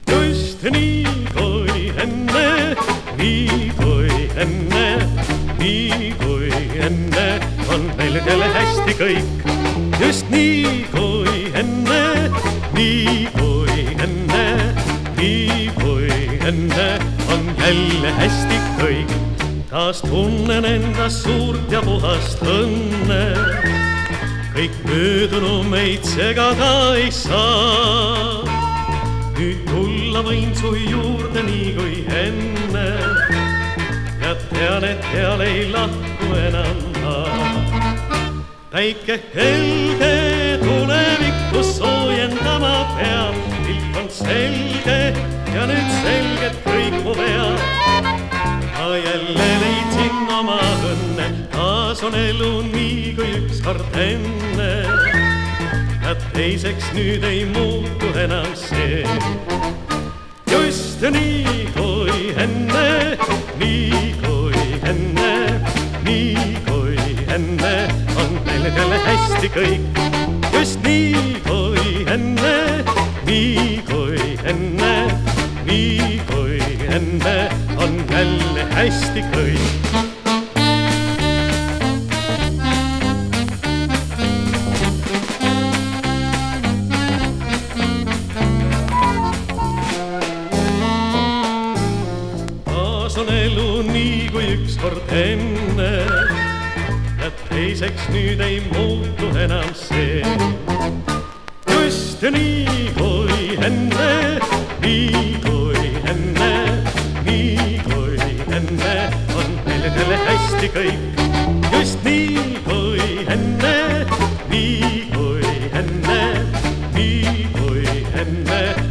just nii kui enne, nii kui enne, nii kui enne on meil jälle hästi kõik. just nii kui enne, nii kui enne, nii kui enne on jälle hästi kõik. taas tunnen endas suurt ja puhast õnne kõik möödunu meid segada ei saa. nüüd tulla võin su juurde nii kui enne ja tean, et seal ei lahku enam ma. päike helge tulevikku soojendama peab, pilk on selge ja nüüd selged kõik mu vead. Taas on elu nii kui ükskord enne. ja teiseks nüüd ei muutu enam see. just nii kui enne, nii kui enne, nii kui enne on meil jälle hästi kõik. just nii kui enne, nii kui enne, nii kui enne on jälle hästi kõik. On elu nii kui ükskord enne ja teiseks nüüd ei muutu enam see. just nii kui enne, nii kui enne, nii kui enne on meil jälle hästi kõik. just nii kui enne, nii kui enne, nii kui enne